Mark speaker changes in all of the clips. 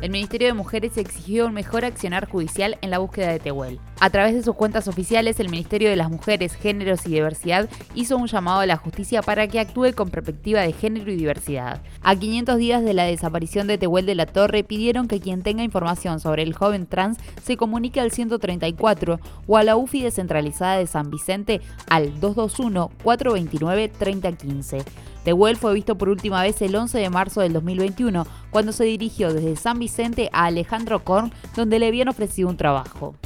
Speaker 1: El Ministerio de Mujeres exigió un mejor accionar judicial en la búsqueda de Tehuel. A través de sus cuentas oficiales, el Ministerio de las Mujeres, Géneros y Diversidad hizo un llamado a la justicia para que actúe con perspectiva de género y diversidad. A 500 días de la desaparición de Tehuel de la Torre, pidieron que quien tenga información sobre el joven trans se comunique al 134 o a la UFI descentralizada de San Vicente al 221-429-3015. Tehuel fue visto por última vez el 11 de marzo del 2021, cuando se dirigió desde San Vicente a Alejandro Korn, donde le habían ofrecido un trabajo.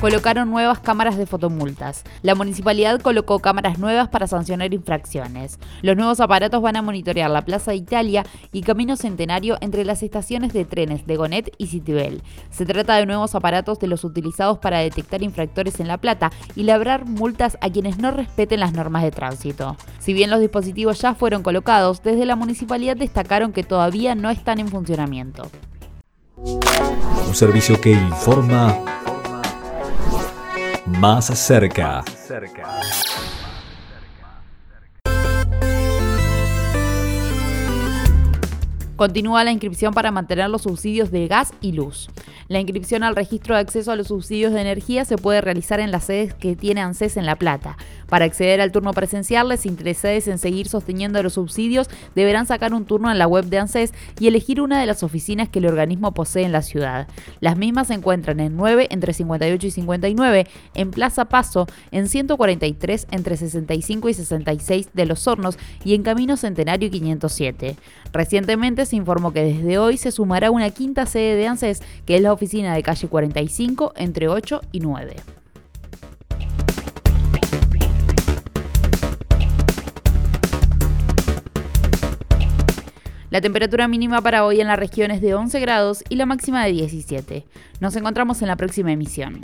Speaker 1: Colocaron nuevas cámaras de fotomultas. La municipalidad colocó cámaras nuevas para sancionar infracciones. Los nuevos aparatos van a monitorear la Plaza de Italia y Camino Centenario entre las estaciones de trenes de Gonet y Citibel. Se trata de nuevos aparatos de los utilizados para detectar infractores en La Plata y labrar multas a quienes no respeten las normas de tránsito. Si bien los dispositivos ya fueron colocados, desde la municipalidad destacaron que todavía no están en funcionamiento.
Speaker 2: Un servicio que informa más cerca.
Speaker 1: Continúa la inscripción para mantener los subsidios de gas y luz. La inscripción al registro de acceso a los subsidios de energía se puede realizar en las sedes que tiene ANSES en La Plata. Para acceder al turno presencial, les interesados en seguir sosteniendo los subsidios deberán sacar un turno en la web de ANSES y elegir una de las oficinas que el organismo posee en la ciudad. Las mismas se encuentran en 9 entre 58 y 59, en Plaza Paso, en 143 entre 65 y 66 de Los Hornos y en Camino Centenario 507. Recientemente se informó que desde hoy se sumará una quinta sede de ANSES, que es la oficina de calle 45 entre 8 y 9. La temperatura mínima para hoy en la región es de 11 grados y la máxima de 17. Nos encontramos en la próxima emisión.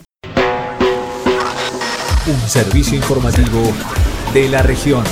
Speaker 2: Un servicio informativo de la región.